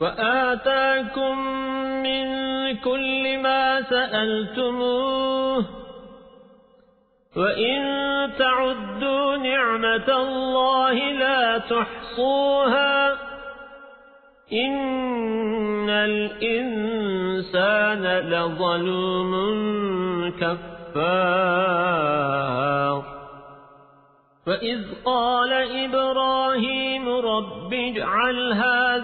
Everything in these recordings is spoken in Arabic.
وآتاكم من كل ما سألتموه وإن تعدوا نعمة الله لا تحصوها إن الإنسان لظلوم كفار وإذ قال إبراهيم رب اجعل هذا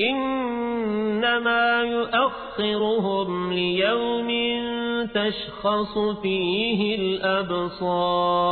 إنما يؤخرهم ليوم تشخص فيه الأبصار